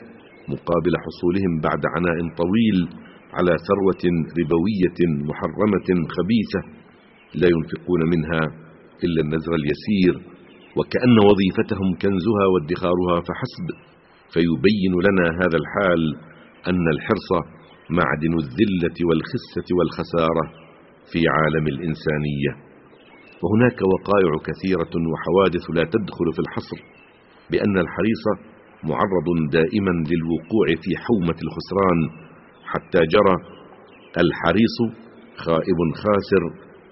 مقابل حصولهم بعد عناء طويل على ثروة ربوية محرمة خبيثة لا ينفقون منها إلا النزر اليسير وكأن وظيفتهم كنزها وادخارها فحسب فيبين لنا هذا الحال أن الحرص معدن الذلة والخسة والخسارة في عالم الإنسانية. وهناك وقائع كثيرة وحوادث لا تدخل في الحصر بأن الحريص معرض دائما للوقوع في حومة الخسران حتى جرى الحريص خائب خاسر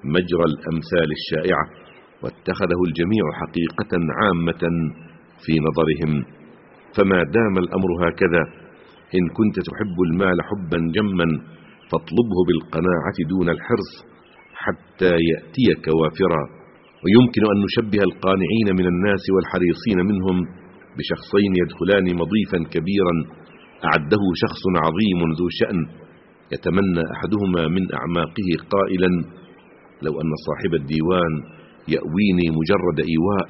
مجرى الأمثال الشائعة. واتخذه الجميع حقيقة عامة في نظرهم. فما دام الأمر هكذا إن كنت تحب المال حبا جما فاطلبه بالقناعة دون الحرص حتى يأتيك وافرا. ويمكن أن نشبه القانعين من الناس والحريصين منهم بشخصين يدخلان مضيفا كبيرا أعده شخص عظيم ذو شأن يتمنى أحدهما من أعماقه قائلا لو أن صاحب الديوان يأويني مجرد إيواء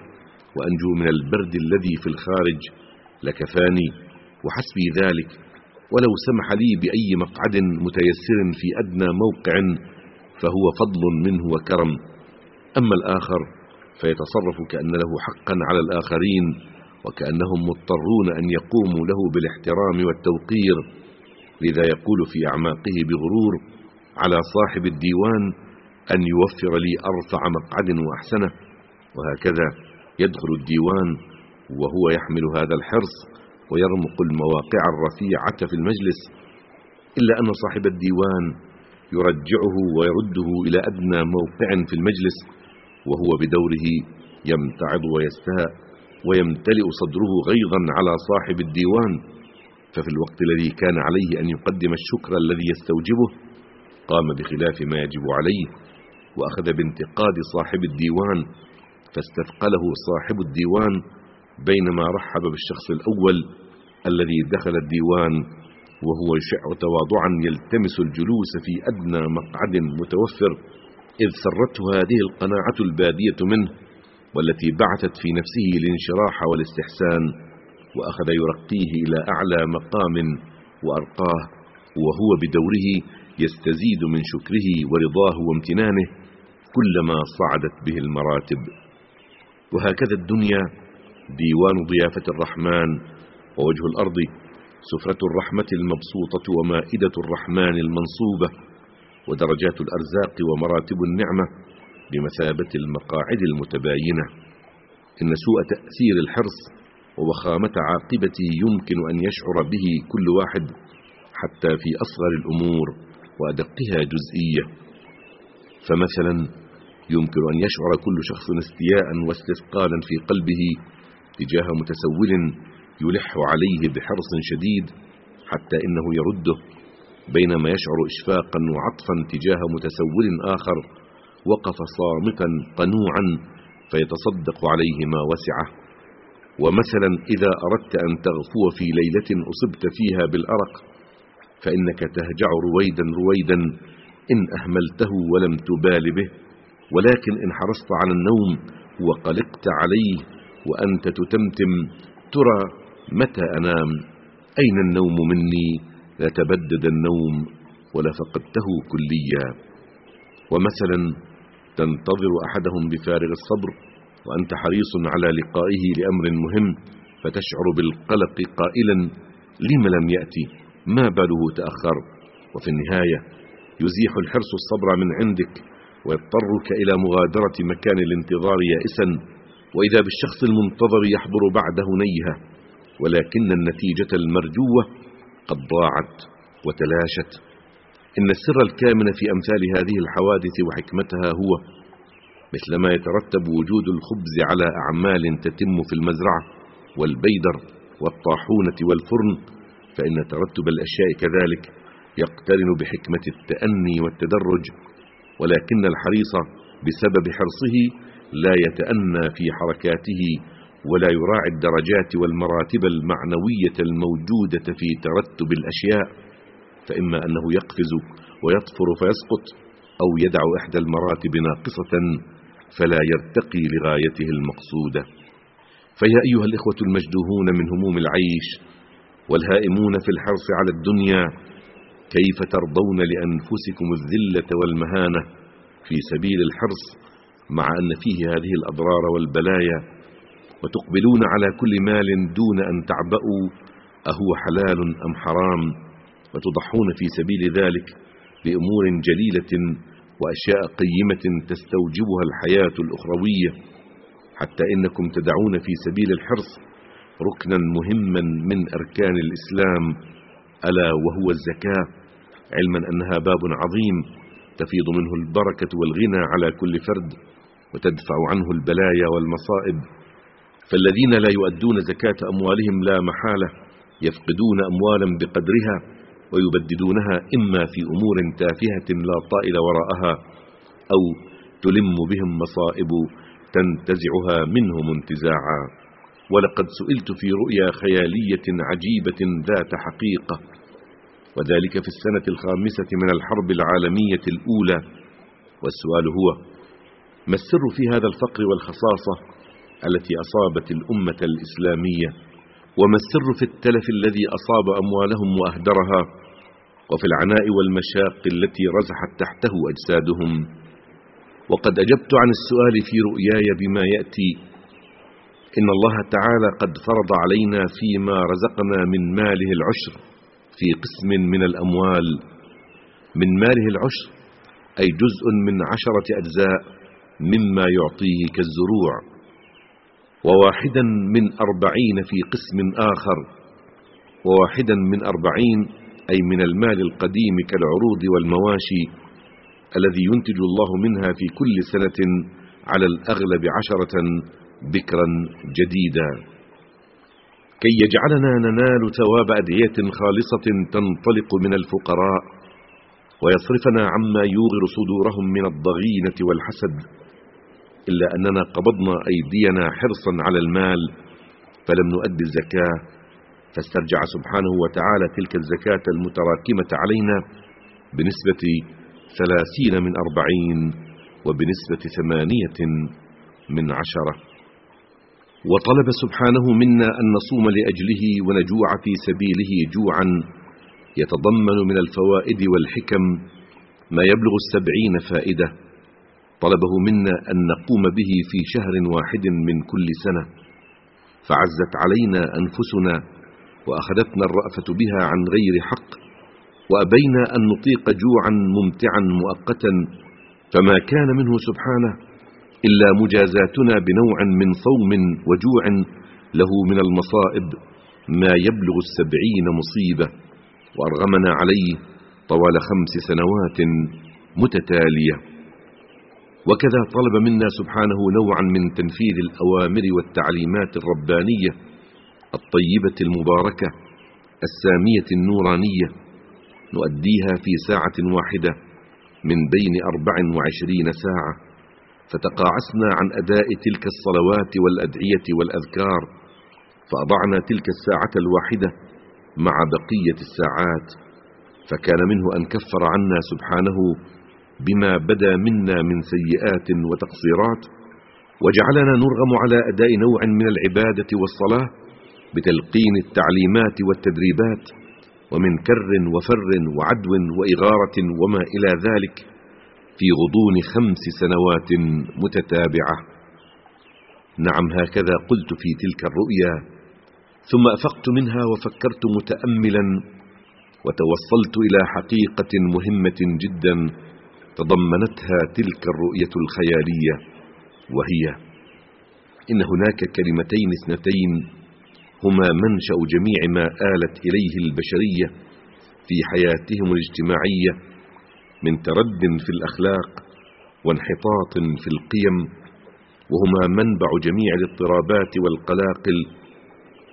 وأنجو من البرد الذي في الخارج لكفاني وحسبي ذلك ولو سمح لي بأي مقعد متيسر في أدنى موقع فهو فضل منه وكرم. أما الآخر فيتصرف كأن له حقا على الآخرين وكأنهم مضطرون أن يقوموا له بالاحترام والتوقير. لذا يقول في أعماقه بغرور على صاحب الديوان أن يوفر لي أرفع مقعد وأحسنه. وهكذا يدخل الديوان وهو يحمل هذا الحرص ويرمق المواقع الرفيعة في المجلس. إلا أن صاحب الديوان يرجعه ويرده إلى أدنى موقع في المجلس وهو بدوره يمتعض ويستاء ويمتلئ صدره غيظا على صاحب الديوان. ففي الوقت الذي كان عليه أن يقدم الشكر الذي يستوجبه قام بخلاف ما يجب عليه وأخذ بانتقاد صاحب الديوان فاستثقله صاحب الديوان بينما رحب بالشخص الأول الذي دخل الديوان وهو يشع تواضعا يلتمس الجلوس في أدنى مقعد متوفر إذ سرته هذه القناعة البادية منه والتي بعثت في نفسه الانشراح والاستحسان وأخذ يرقيه إلى أعلى مقام وأرقاه وهو بدوره يستزيد من شكره ورضاه وامتنانه. كلما صعدت به المراتب. وهكذا الدنيا ديوان ضيافة الرحمن ووجه الأرض سفرة الرحمة المبسوطة ومائدة الرحمن المنصوبة ودرجات الأرزاق ومراتب النعمة بمثابة المقاعد المتباينة. إن سوء تأثير الحرص ووخامة عاقبته يمكن أن يشعر به كل واحد حتى في أصغر الأمور وأدقها جزئية. فمثلا يمكن أن يشعر كل شخص استياء واستثقالا في قلبه تجاه متسول يلح عليه بحرص شديد حتى إنه يرده بينما يشعر إشفاقا وعطفا تجاه متسول آخر وقف صامتا قنوعا فيتصدق عليه ما وسعه. ومثلا إذا أردت أن تغفو في ليلة أصبت فيها بالأرق فإنك تهجع رويدا رويدا إن أهملته ولم تبال به. ولكن إن حرصت على النوم وقلقت عليه وأنت تتمتم ترى متى أنام؟ أين النوم مني؟ لتبدد النوم ولفقدته كليا. ومثلا تنتظر أحدهم بفارغ الصبر وأنت حريص على لقائه لأمر مهم فتشعر بالقلق قائلا لم لم يأتي؟ ما باله تأخر؟ وفي النهاية يزيح الحرص الصبر من عندك ويضطرك إلى مغادرة مكان الانتظار يائسا وإذا بالشخص المنتظر يحضر بعده نيها ولكن النتيجة المرجوة قد ضاعت وتلاشت. إن السر الكامن في أمثال هذه الحوادث وحكمتها هو مثلما يترتب وجود الخبز على أعمال تتم في المزرعة والبيدر والطاحونة والفرن فإن ترتب الأشياء كذلك يقترن بحكمة التأني والتدرج ولكن الحريص بسبب حرصه لا يتأنى في حركاته ولا يراعي الدرجات والمراتب المعنوية الموجودة في ترتب الأشياء فإما أنه يقفز ويطفر فيسقط أو يدع إحدى المراتب ناقصة فلا يرتقي لغايته المقصودة. فيا أيها الإخوة المجدوهون من هموم العيش والهائمون في الحرص على الدنيا كيف ترضون لأنفسكم الذلة والمهانة في سبيل الحرص مع أن فيه هذه الأضرار والبلايا وتقبلون على كل مال دون أن تعبأوا أهو حلال أم حرام وتضحون في سبيل ذلك بأمور جليلة وأشياء قيمة تستوجبها الحياة الأخروية حتى إنكم تدعون في سبيل الحرص ركنا مهما من أركان الإسلام ألا وهو الزكاة علما أنها باب عظيم تفيض منه البركة والغنى على كل فرد وتدفع عنه البلايا والمصائب. فالذين لا يؤدون زكاة أموالهم لا محالة يفقدون أموالا بقدرها ويبددونها إما في أمور تافهة لا طائل وراءها أو تلم بهم مصائب تنتزعها منهم انتزاعا. ولقد سئلت في رؤيا خيالية عجيبة ذات حقيقة وذلك في السنة الخامسة من الحرب العالمية الأولى. والسؤال هو ما السر في هذا الفقر والخصاصة التي أصابت الأمة الإسلامية؟ وما السر في التلف الذي أصاب أموالهم وأهدرها؟ وفي العناء والمشاق التي رزحت تحته أجسادهم. وقد أجبت عن السؤال في رؤياي بما يأتي إن الله تعالى قد فرض علينا فيما رزقنا من ماله العشر. في قسم من الأموال من ماله العشر أي جزء من عشرة أجزاء مما يعطيه كالزروع وواحدا من أربعين في قسم آخر وواحدا من أربعين أي من المال القديم كالعروض والمواشي الذي ينتج الله منها في كل سنة على الأغلب عشرة بكرا جديدا. كي يجعلنا ننال ثواب أدعية خالصة تنطلق من الفقراء ويصرفنا عما يوغر صدورهم من الضغينة والحسد إلا أننا قبضنا أيدينا حرصا على المال فلم نؤدي الزكاة. فاسترجع سبحانه وتعالى تلك الزكاة المتراكمة علينا بنسبة ثلاثين من أربعين وبنسبة ثمانية من عشرة. وطلب سبحانه منا أن نصوم لأجله ونجوع في سبيله جوعا يتضمن من الفوائد والحكم ما يبلغ السبعين فائدة. طلبه منا أن نقوم به في شهر واحد من كل سنة. فعزت علينا أنفسنا وأخذتنا الرأفة بها عن غير حق وأبينا أن نطيق جوعا ممتعا مؤقتا فما كان منه سبحانه إلا مجازاتنا بنوع من صوم وجوع له من المصائب ما يبلغ السبعين مصيبة وأرغمنا عليه طوال خمس سنوات متتالية. وكذا طلب منا سبحانه نوعا من تنفيذ الأوامر والتعليمات الربانية الطيبة المباركة السامية النورانية نؤديها في ساعة واحدة من بين أربع وعشرين ساعة. فتقاعسنا عن أداء تلك الصلوات والأدعية والأذكار فأضعنا تلك الساعة الواحدة مع بقية الساعات فكان منه أن كفر عنا سبحانه بما بدا منا من سيئات وتقصيرات وجعلنا نرغم على أداء نوع من العبادة والصلاة بتلقين التعليمات والتدريبات ومن كر وفر وعدو وإغارة وما إلى ذلك. في غضون خمس سنوات متتابعة. نعم هكذا قلت في تلك الرؤيا. ثم أفقت منها وفكرت متأملا وتوصلت إلى حقيقة مهمة جدا تضمنتها تلك الرؤية الخيالية وهي إن هناك كلمتين اثنتين هما منشأ جميع ما آلت إليه البشرية في حياتهم الاجتماعية من ترد في الأخلاق وانحطاط في القيم وهما منبع جميع الاضطرابات والقلاقل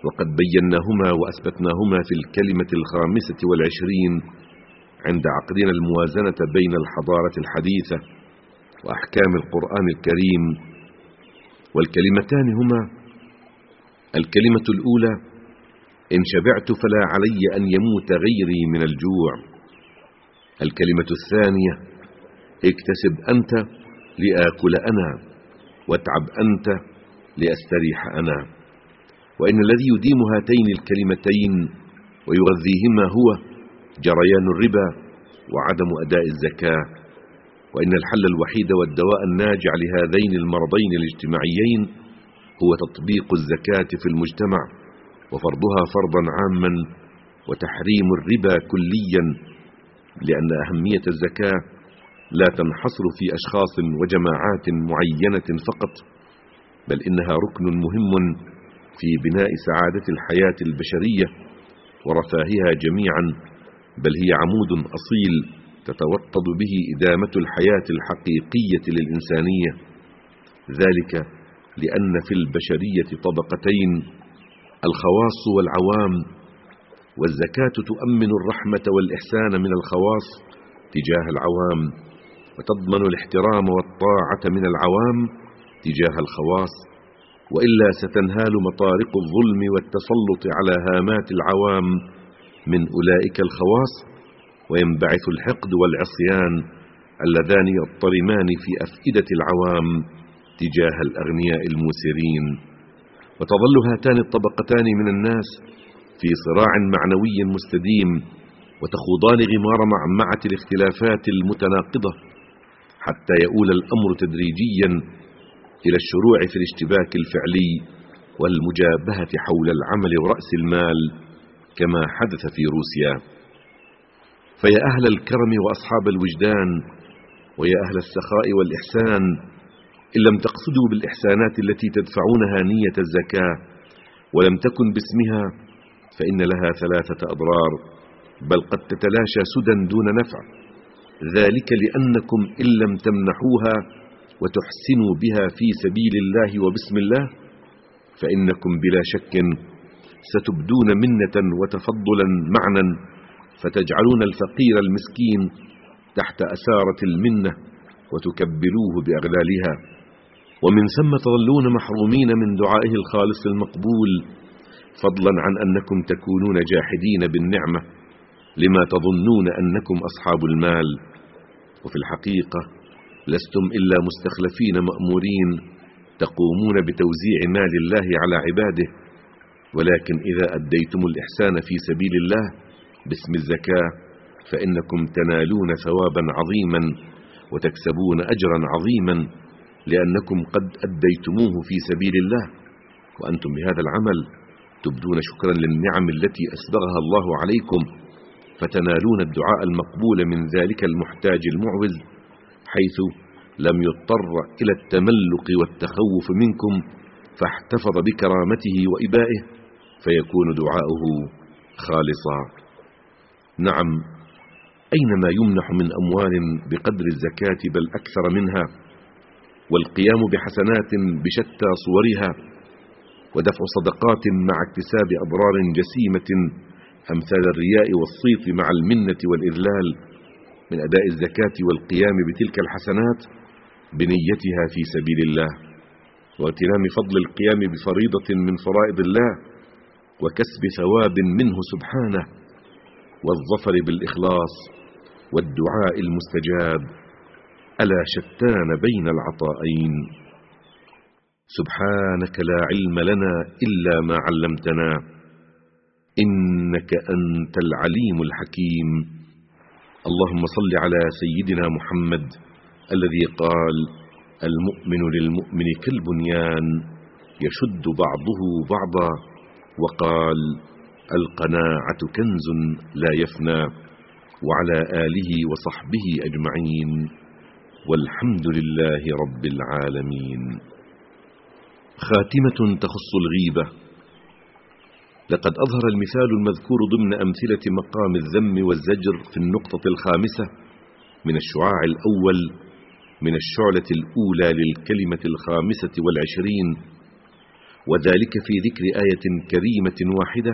وقد بيناهما وأثبتناهما في الكلمة الخامسة والعشرين عند عقدنا الموازنة بين الحضارة الحديثة وأحكام القرآن الكريم. والكلمتان هما الكلمة الأولى إن شبعت فلا علي أن يموت غيري من الجوع. الكلمة الثانية اكتسب أنت لآكل أنا واتعب أنت لأستريح أنا. وإن الذي يديم هاتين الكلمتين ويغذيهما هو جريان الربا وعدم أداء الزكاة. وإن الحل الوحيد والدواء الناجع لهذين المرضين الاجتماعيين هو تطبيق الزكاة في المجتمع وفرضها فرضا عاما وتحريم الربا كليا. لأن أهمية الزكاة لا تنحصر في أشخاص وجماعات معينة فقط بل إنها ركن مهم في بناء سعادة الحياة البشرية ورفاهها جميعا بل هي عمود أصيل تتوطد به إدامة الحياة الحقيقية للإنسانية. ذلك لأن في البشرية طبقتين الخواص والعوام والزكاة تؤمن الرحمة والإحسان من الخواص تجاه العوام وتضمن الاحترام والطاعة من العوام تجاه الخواص وإلا ستنهال مطارق الظلم والتسلط على هامات العوام من أولئك الخواص وينبعث الحقد والعصيان اللذان يضطرمان في أفئدة العوام تجاه الأغنياء الموسرين. وتظل هاتان الطبقتان من الناس في صراع معنوي مستديم وتخوضان غمار معمعة الاختلافات المتناقضة حتى يؤول الأمر تدريجيا إلى الشروع في الاشتباك الفعلي والمجابهة حول العمل ورأس المال كما حدث في روسيا. فيا أهل الكرم وأصحاب الوجدان ويا أهل السخاء والإحسان إن لم تقصدوا بالإحسانات التي تدفعونها نية الزكاة ولم تكن باسمها فإن لها ثلاثة أضرار بل قد تتلاشى سدى دون نفع. ذلك لأنكم إن لم تمنحوها وتحسنوا بها في سبيل الله وبسم الله فإنكم بلا شك ستبدون منة وتفضلا معنا فتجعلون الفقير المسكين تحت أسارة المنة وتكبلوه بأغلالها. ومن ثم تظلون محرومين من دعائه الخالص المقبول فضلا عن أنكم تكونون جاحدين بالنعمة لما تظنون أنكم أصحاب المال. وفي الحقيقة لستم إلا مستخلفين مأمورين تقومون بتوزيع مال الله على عباده. ولكن إذا أديتم الإحسان في سبيل الله باسم الزكاة فإنكم تنالون ثوابا عظيما وتكسبون أجرا عظيما لأنكم قد أديتموه في سبيل الله. وأنتم بهذا العمل تبدون شكرا للنعم التي أسبغها الله عليكم فتنالون الدعاء المقبول من ذلك المحتاج المعوز حيث لم يضطر إلى التملق والتخوف منكم فاحتفظ بكرامته وإبائه فيكون دعاؤه خالصا. نعم أينما يمنح من أموال بقدر الزكاة بل أكثر منها والقيام بحسنات بشتى صورها ودفع صدقات مع اكتساب أضرار جسيمة أمثال الرياء والصيت مع المنة والإذلال من أداء الزكاة والقيام بتلك الحسنات بنيتها في سبيل الله واغتنام فضل القيام بفريضة من فرائض الله وكسب ثواب منه سبحانه والظفر بالإخلاص والدعاء المستجاب ألا شتان بين العطائين سبحانك لا علم لنا إلا ما علمتنا إنك أنت العليم الحكيم. اللهم صل على سيدنا محمد الذي قال المؤمن للمؤمن كالبنيان يشد بعضه بعضا وقال القناعة كنز لا يفنى وعلى آله وصحبه أجمعين. والحمد لله رب العالمين. خاتمة تخص الغيبة. لقد أظهر المثال المذكور ضمن أمثلة مقام الذم والزجر في النقطة الخامسة من الشعاع الأول من الشعلة الأولى للكلمة الخامسة والعشرين وذلك في ذكر آية كريمة واحدة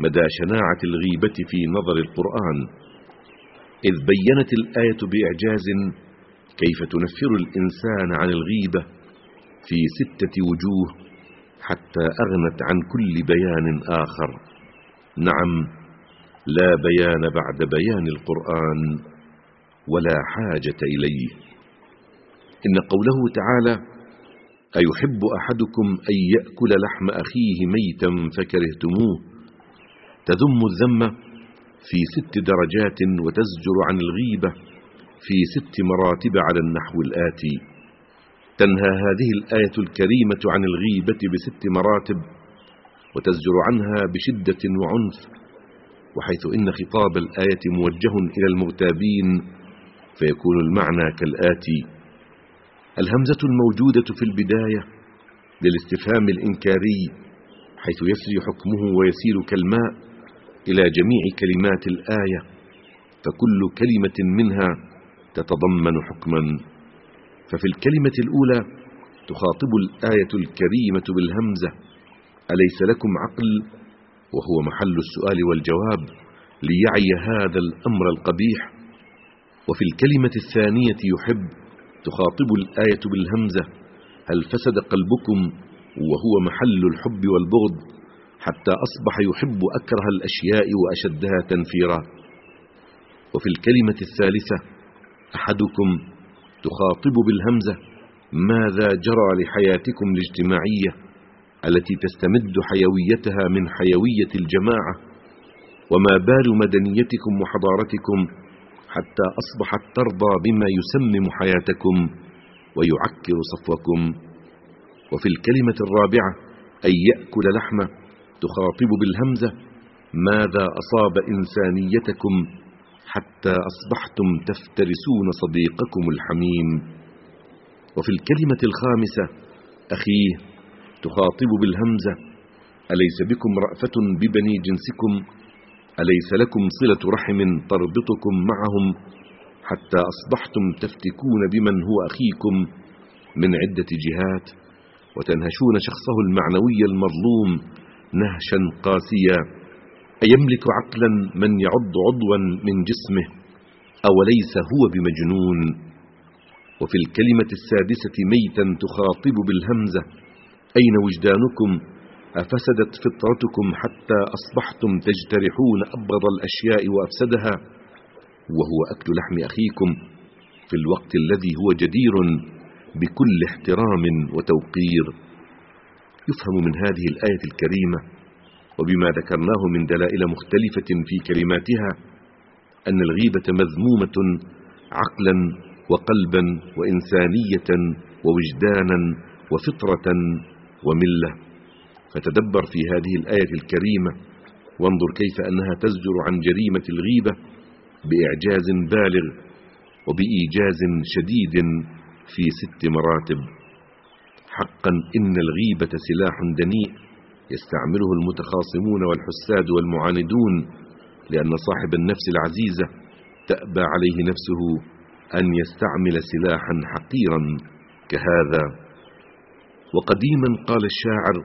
مدى شناعة الغيبة في نظر القرآن إذ بينت الآية بإعجاز كيف تنفر الإنسان عن الغيبة؟ في ستة وجوه حتى أغنت عن كل بيان آخر. نعم لا بيان بعد بيان القرآن ولا حاجة إليه. إن قوله تعالى أيحب أحدكم أن يأكل لحم أخيه ميتا فكرهتموه؟ تذم الذم في ست درجات وتزجر عن الغيبة في ست مراتب على النحو الآتي. تنهى هذه الآية الكريمة عن الغيبة بست مراتب وتزجر عنها بشدة وعنف وحيث إن خطاب الآية موجه إلى المغتابين فيكون المعنى كالآتي الهمزة الموجودة في البداية للاستفهام الإنكاري حيث يسري حكمه ويسير كالماء إلى جميع كلمات الآية فكل كلمة منها تتضمن حكما. ففي الكلمة الأولى تخاطب الآية الكريمة بالهمزة أليس لكم عقل؟ وهو محل السؤال والجواب ليعي هذا الأمر القبيح. وفي الكلمة الثانية يحب تخاطب الآية بالهمزة هل فسد قلبكم؟ وهو محل الحب والبغض حتى أصبح يحب أكره الأشياء وأشدها تنفيرا. وفي الكلمة الثالثة أحدكم تخاطب بالهمزة ماذا جرى لحياتكم الاجتماعية التي تستمد حيويتها من حيوية الجماعة؟ وما بال مدنيتكم وحضارتكم حتى أصبحت ترضى بما يسمم حياتكم ويعكر صفوكم؟ وفي الكلمة الرابعة أن يأكل لحمة تخاطب بالهمزة ماذا أصاب إنسانيتكم حتى أصبحتم تفترسون صديقكم الحميم. وفي الكلمة الخامسة أخيه تخاطب بالهمزة أليس بكم رأفة ببني جنسكم؟ أليس لكم صلة رحم تربطكم معهم؟ حتى أصبحتم تفتكون بمن هو أخيكم من عدة جهات وتنهشون شخصه المعنوي المظلوم نهشا قاسيا. أيملك عقلا من يعض عضوا من جسمه أوليس هو بمجنون؟ وفي الكلمة السادسة ميتا تخاطب بالهمزة أين وجدانكم؟ أفسدت فطرتكم حتى أصبحتم تجترحون أبغض الأشياء وأفسدها؟ وهو أكل لحم أخيكم في الوقت الذي هو جدير بكل احترام وتوقير. يفهم من هذه الآية الكريمة وبما ذكرناه من دلائل مختلفة في كلماتها أن الغيبة مذمومة عقلا وقلبا وإنسانية ووجدانا وفطرة وملة. فتدبر في هذه الآية الكريمة وانظر كيف أنها تزجر عن جريمة الغيبة بإعجاز بالغ وبإيجاز شديد في ست مراتب. حقا إن الغيبة سلاح دنيء. يستعمله المتخاصمون والحساد والمعاندون لأن صاحب النفس العزيزة تأبى عليه نفسه أن يستعمل سلاحا حقيرا كهذا. وقديما قال الشاعر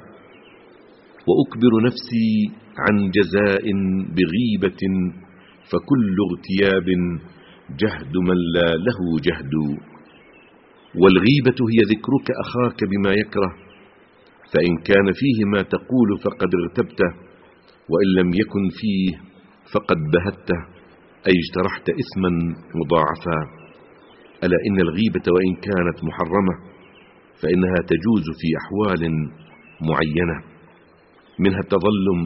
وأكبر نفسي عن جزاء بغيبة فكل اغتياب جهد من لا له جهد. والغيبة هي ذكرك أخاك بما يكره فإن كان فيه ما تقول فقد اغتبته وإن لم يكن فيه فقد بهته أي اجترحت اسما مضاعفا. ألا إن الغيبة وإن كانت محرمة فإنها تجوز في أحوال معينة. منها التظلم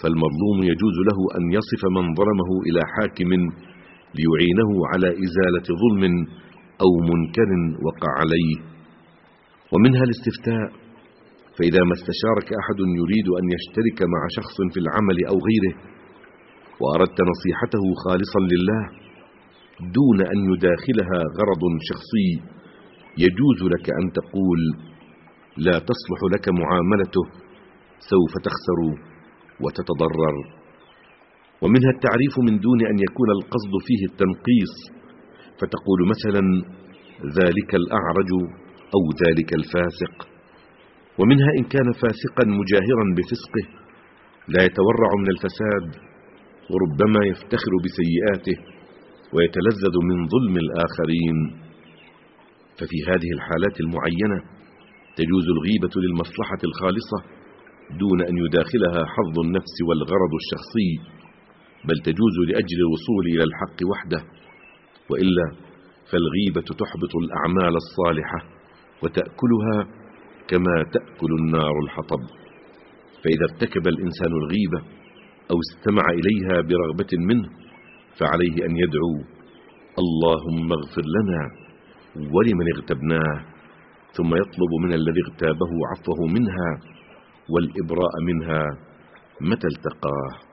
فالمظلوم يجوز له أن يصف من ظلمه إلى حاكم ليعينه على إزالة ظلم أو منكر وقع عليه. ومنها الاستفتاء فإذا ما استشارك أحد يريد أن يشترك مع شخص في العمل أو غيره وأردت نصيحته خالصا لله دون أن يداخلها غرض شخصي يجوز لك أن تقول لا تصلح لك معاملته سوف تخسر وتتضرر. ومنها التعريف من دون أن يكون القصد فيه التنقيص فتقول مثلا ذلك الأعرج أو ذلك الفاسق. ومنها إن كان فاسقا مجاهرا بفسقه لا يتورع من الفساد وربما يفتخر بسيئاته ويتلذذ من ظلم الآخرين. ففي هذه الحالات المعينة تجوز الغيبة للمصلحة الخالصة دون أن يداخلها حظ النفس والغرض الشخصي بل تجوز لأجل الوصول إلى الحق وحده. وإلا فالغيبة تحبط الأعمال الصالحة وتأكلها كما تأكل النار الحطب. فإذا ارتكب الإنسان الغيبة أو استمع إليها برغبة منه فعليه أن يدعو اللهم اغفر لنا ولمن اغتبناه ثم يطلب من الذي اغتابه عفوه منها والإبراء منها متى التقاه